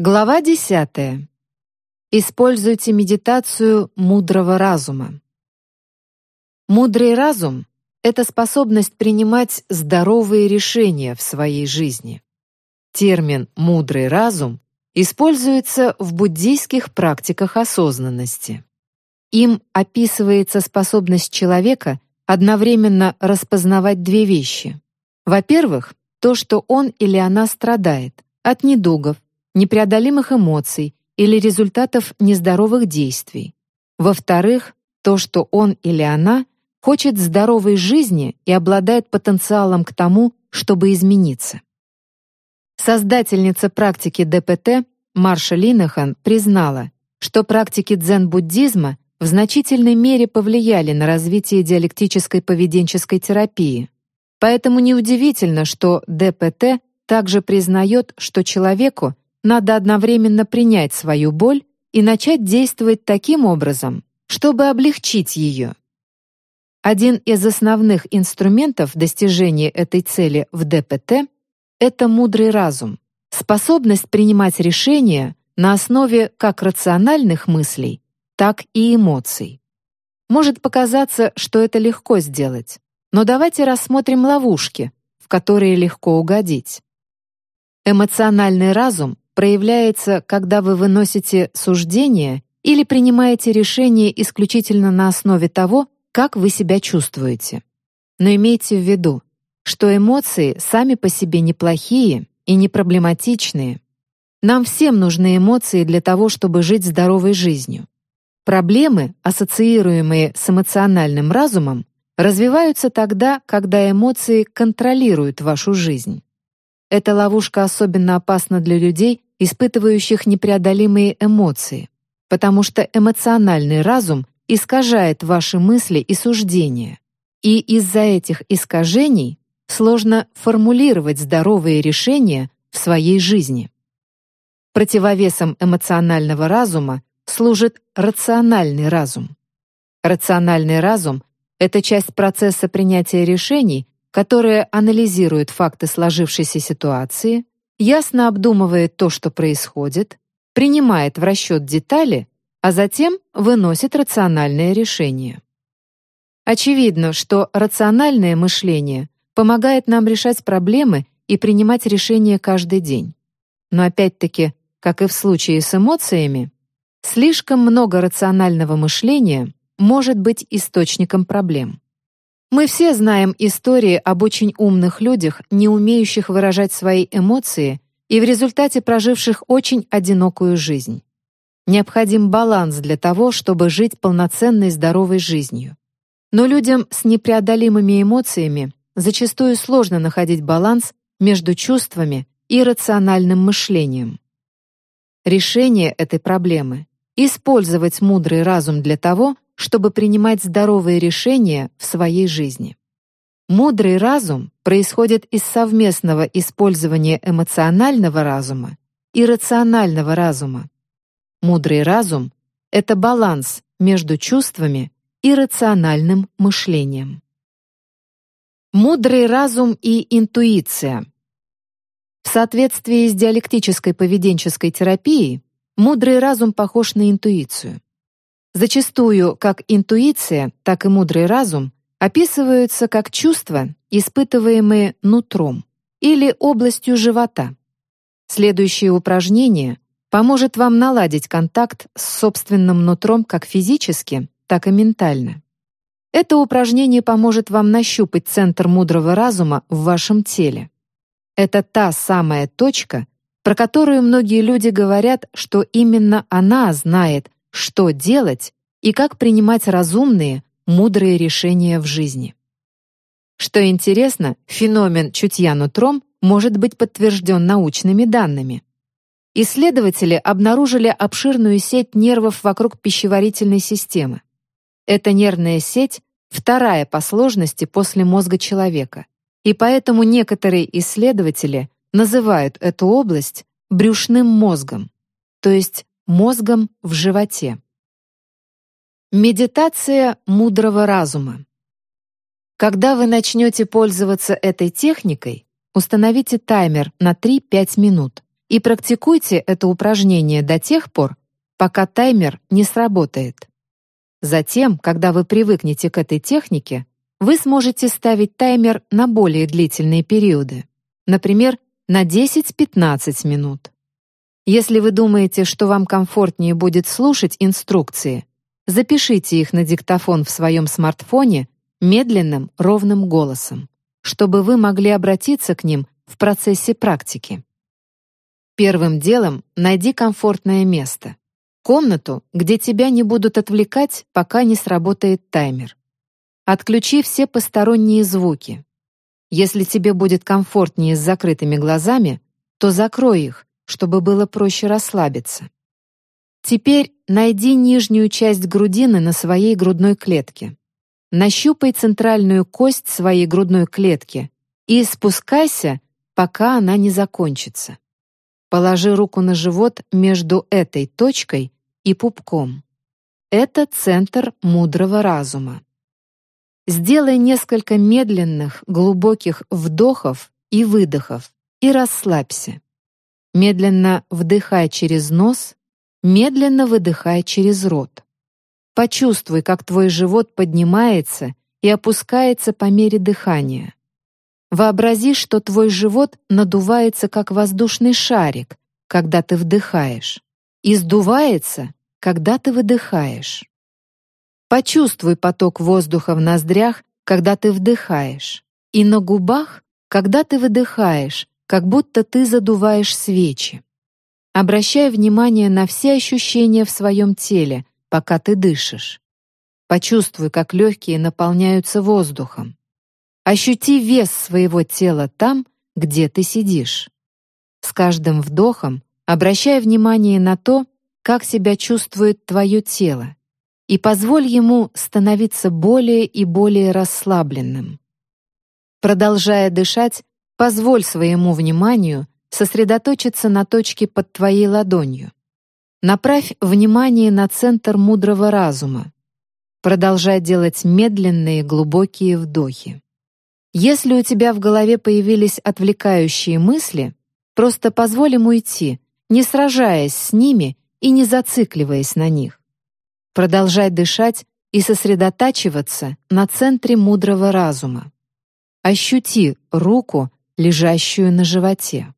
Глава 10. Используйте медитацию мудрого разума. Мудрый разум — это способность принимать здоровые решения в своей жизни. Термин «мудрый разум» используется в буддийских практиках осознанности. Им описывается способность человека одновременно распознавать две вещи. Во-первых, то, что он или она страдает от недугов, непреодолимых эмоций или результатов нездоровых действий. Во-вторых, то, что он или она хочет здоровой жизни и обладает потенциалом к тому, чтобы измениться. Создательница практики ДПТ Марша Линахан признала, что практики дзен-буддизма в значительной мере повлияли на развитие диалектической поведенческой терапии. Поэтому неудивительно, что ДПТ также признает, что человеку надо одновременно принять свою боль и начать действовать таким образом, чтобы облегчить ее. Один из основных инструментов достижения этой цели в ДПТ — это мудрый разум, способность принимать решения на основе как рациональных мыслей, так и эмоций. Может показаться, что это легко сделать, но давайте рассмотрим ловушки, в которые легко угодить. Эмоциональный разум проявляется, когда вы выносите суждение или принимаете решение исключительно на основе того, как вы себя чувствуете. Но имейте в виду, что эмоции сами по себе неплохие и не проблематичные. Нам всем нужны эмоции для того, чтобы жить здоровой жизнью. Проблемы, ассоциируемые с эмоциональным разумом, развиваются тогда, когда эмоции контролируют вашу жизнь. Эта ловушка особенно опасна для людей, испытывающих непреодолимые эмоции, потому что эмоциональный разум искажает ваши мысли и суждения. И из-за этих искажений сложно формулировать здоровые решения в своей жизни. Противовесом эмоционального разума служит рациональный разум. Рациональный разум — это часть процесса принятия решений, которая анализирует факты сложившейся ситуации, ясно обдумывает то, что происходит, принимает в расчет детали, а затем выносит рациональное решение. Очевидно, что рациональное мышление помогает нам решать проблемы и принимать решения каждый день. Но опять-таки, как и в случае с эмоциями, слишком много рационального мышления может быть источником проблем. Мы все знаем истории об очень умных людях, не умеющих выражать свои эмоции и в результате проживших очень одинокую жизнь. Необходим баланс для того, чтобы жить полноценной здоровой жизнью. Но людям с непреодолимыми эмоциями зачастую сложно находить баланс между чувствами и рациональным мышлением. Решение этой проблемы — использовать мудрый разум для того, чтобы принимать здоровые решения в своей жизни. Мудрый разум происходит из совместного использования эмоционального разума и рационального разума. Мудрый разум — это баланс между чувствами и рациональным мышлением. Мудрый разум и интуиция. В соответствии с диалектической поведенческой терапией, мудрый разум похож на интуицию. Зачастую как интуиция, так и мудрый разум описываются как чувства, испытываемые нутром или областью живота. Следующее упражнение поможет вам наладить контакт с собственным нутром как физически, так и ментально. Это упражнение поможет вам нащупать центр мудрого разума в вашем теле. Это та самая точка, про которую многие люди говорят, что именно она знает, что делать и как принимать разумные, мудрые решения в жизни. Что интересно, феномен чутья нутром может быть подтвержден научными данными. Исследователи обнаружили обширную сеть нервов вокруг пищеварительной системы. Эта нервная сеть вторая по сложности после мозга человека, и поэтому некоторые исследователи называют эту область брюшным мозгом, то есть мозгом в животе. Медитация мудрого разума. Когда вы начнете пользоваться этой техникой, установите таймер на 3-5 минут и практикуйте это упражнение до тех пор, пока таймер не сработает. Затем, когда вы привыкнете к этой технике, вы сможете ставить таймер на более длительные периоды, например, на 10-15 минут. Если вы думаете, что вам комфортнее будет слушать инструкции, запишите их на диктофон в своем смартфоне медленным, ровным голосом, чтобы вы могли обратиться к ним в процессе практики. Первым делом найди комфортное место. Комнату, где тебя не будут отвлекать, пока не сработает таймер. Отключи все посторонние звуки. Если тебе будет комфортнее с закрытыми глазами, то закрой их, чтобы было проще расслабиться. Теперь найди нижнюю часть грудины на своей грудной клетке. Нащупай центральную кость своей грудной клетки и спускайся, пока она не закончится. Положи руку на живот между этой точкой и пупком. Это центр мудрого разума. Сделай несколько медленных, глубоких вдохов и выдохов и расслабься. Медленно вдыхай через нос, медленно выдыхай через рот. Почувствуй, как твой живот поднимается и опускается по мере дыхания. Вообрази, что твой живот надувается, как воздушный шарик, когда ты вдыхаешь, и сдувается, когда ты выдыхаешь. Почувствуй поток воздуха в ноздрях, когда ты вдыхаешь, и на губах, когда ты выдыхаешь, как будто ты задуваешь свечи. Обращай внимание на все ощущения в своем теле, пока ты дышишь. Почувствуй, как легкие наполняются воздухом. Ощути вес своего тела там, где ты сидишь. С каждым вдохом обращай внимание на то, как себя чувствует твое тело, и позволь ему становиться более и более расслабленным. Продолжая дышать, позволь своему вниманию сосредоточиться на точке под твоей ладонью. Направь внимание на центр мудрого разума. Продолжай делать медленные глубокие вдохи. Если у тебя в голове появились отвлекающие мысли, просто позволь им уйти, не сражаясь с ними и не зацикливаясь на них. Продолжай дышать и сосредотачиваться на центре мудрого разума. Ощути руку, лежащую на животе.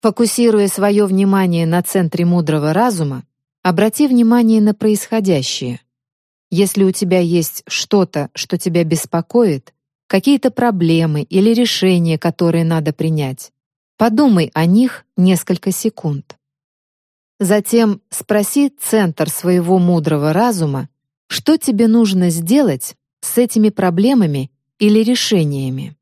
Фокусируя свое внимание на центре мудрого разума, обрати внимание на происходящее. Если у тебя есть что-то, что тебя беспокоит, какие-то проблемы или решения, которые надо принять. Подумай о них несколько секунд. Затем спроси центр своего мудрого разума, что тебе нужно сделать с этими проблемами или решениями.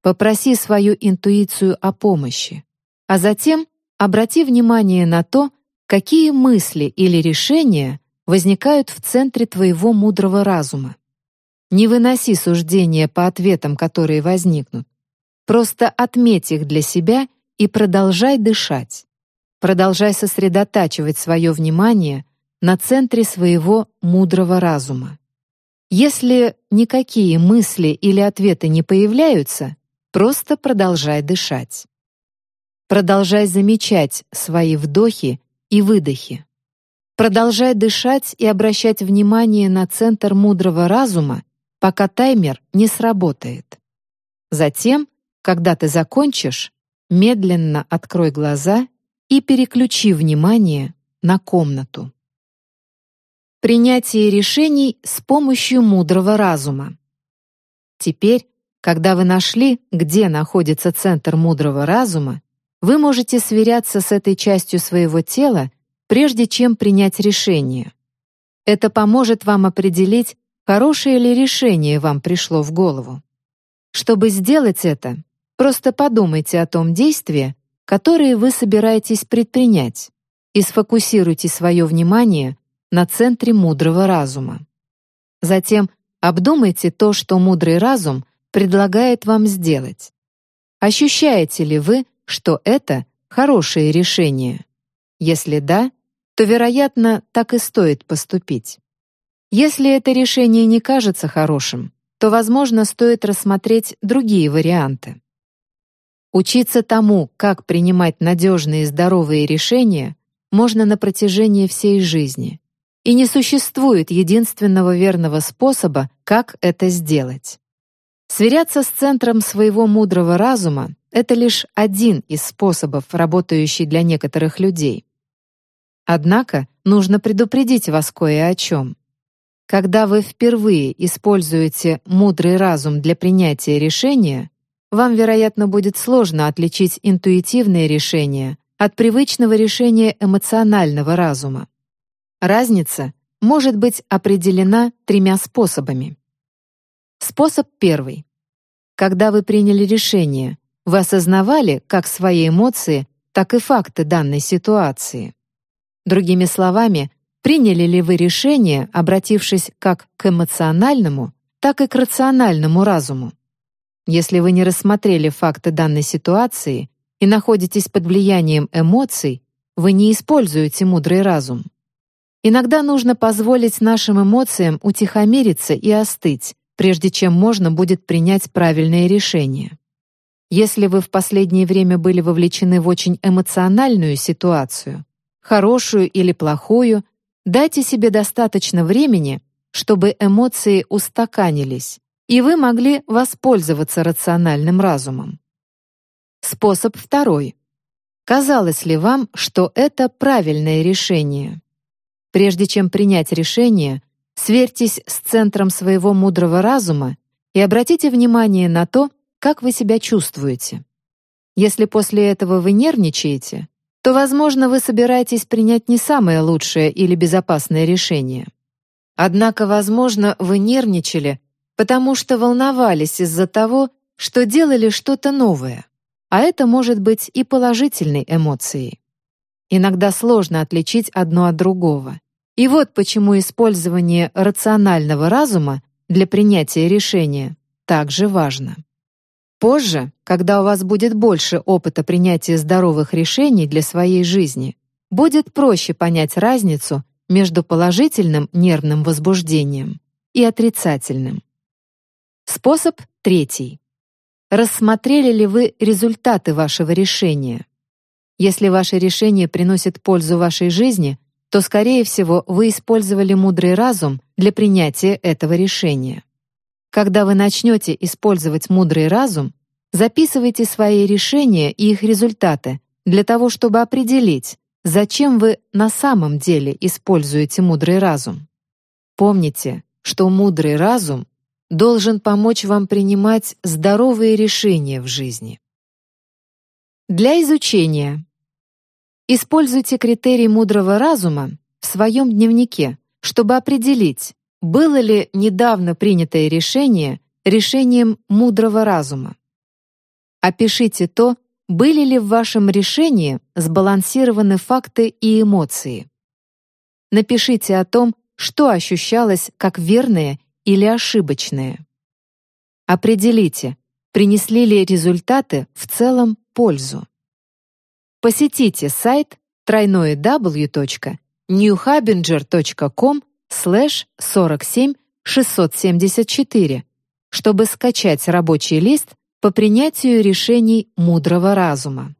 Попроси свою интуицию о помощи, а затем обрати внимание на то, какие мысли или решения возникают в центре твоего мудрого разума. Не выноси суждения по ответам, которые возникнут. Просто отметь их для себя и продолжай дышать. Продолжай сосредотачивать свое внимание на центре своего мудрого разума. Если никакие мысли или ответы не появляются, просто продолжай дышать. Продолжай замечать свои вдохи и выдохи. Продолжай дышать и обращать внимание на центр мудрого разума пока таймер не сработает. Затем, когда ты закончишь, медленно открой глаза и переключи внимание на комнату. Принятие решений с помощью мудрого разума. Теперь, когда вы нашли, где находится центр мудрого разума, вы можете сверяться с этой частью своего тела, прежде чем принять решение. Это поможет вам определить, хорошее ли решение вам пришло в голову. Чтобы сделать это, просто подумайте о том действии, которое вы собираетесь предпринять, и сфокусируйте свое внимание на центре мудрого разума. Затем обдумайте то, что мудрый разум предлагает вам сделать. Ощущаете ли вы, что это хорошее решение? Если да, то, вероятно, так и стоит поступить. Если это решение не кажется хорошим, то, возможно, стоит рассмотреть другие варианты. Учиться тому, как принимать надежные и здоровые решения, можно на протяжении всей жизни. И не существует единственного верного способа, как это сделать. Сверяться с центром своего мудрого разума — это лишь один из способов, работающий для некоторых людей. Однако нужно предупредить вас кое о чем. Когда вы впервые используете мудрый разум для принятия решения, вам, вероятно, будет сложно отличить интуитивное решение от привычного решения эмоционального разума. Разница может быть определена тремя способами. Способ первый. Когда вы приняли решение, вы осознавали как свои эмоции, так и факты данной ситуации. Другими словами, приняли ли вы решение, обратившись как к эмоциональному, так и к рациональному разуму? Если вы не рассмотрели факты данной ситуации и находитесь под влиянием эмоций, вы не используете мудрый разум. Иногда нужно позволить нашим эмоциям утихомириться и остыть, прежде чем можно будет принять правильное решение. Если вы в последнее время были вовлечены в очень эмоциональную ситуацию, хорошую или плохую, дайте себе достаточно времени, чтобы эмоции устаканились, и вы могли воспользоваться рациональным разумом. Способ второй. Казалось ли вам, что это правильное решение? Прежде чем принять решение, сверьтесь с центром своего мудрого разума и обратите внимание на то, как вы себя чувствуете. Если после этого вы нервничаете, то, возможно, вы собираетесь принять не самое лучшее или безопасное решение. Однако, возможно, вы нервничали, потому что волновались из-за того, что делали что-то новое, а это может быть и положительной эмоцией. Иногда сложно отличить одно от другого. И вот почему использование рационального разума для принятия решения также важно. Позже, когда у вас будет больше опыта принятия здоровых решений для своей жизни, будет проще понять разницу между положительным нервным возбуждением и отрицательным. Способ третий. Рассмотрели ли вы результаты вашего решения? Если ваше решение приносит пользу вашей жизни, то, скорее всего, вы использовали мудрый разум для принятия этого решения. Когда вы начнете использовать мудрый разум, записывайте свои решения и их результаты для того, чтобы определить, зачем вы на самом деле используете мудрый разум. Помните, что мудрый разум должен помочь вам принимать здоровые решения в жизни. Для изучения. Используйте критерий мудрого разума в своем дневнике, чтобы определить, было ли недавно принятое решение решением мудрого разума. Опишите то, были ли в вашем решении сбалансированы факты и эмоции. Напишите о том, что ощущалось как верное или ошибочное. Определите, принесли ли результаты в целом пользу. Посетите сайт www.newhabinger.com слэш 47 674, чтобы скачать рабочий лист по принятию решений мудрого разума.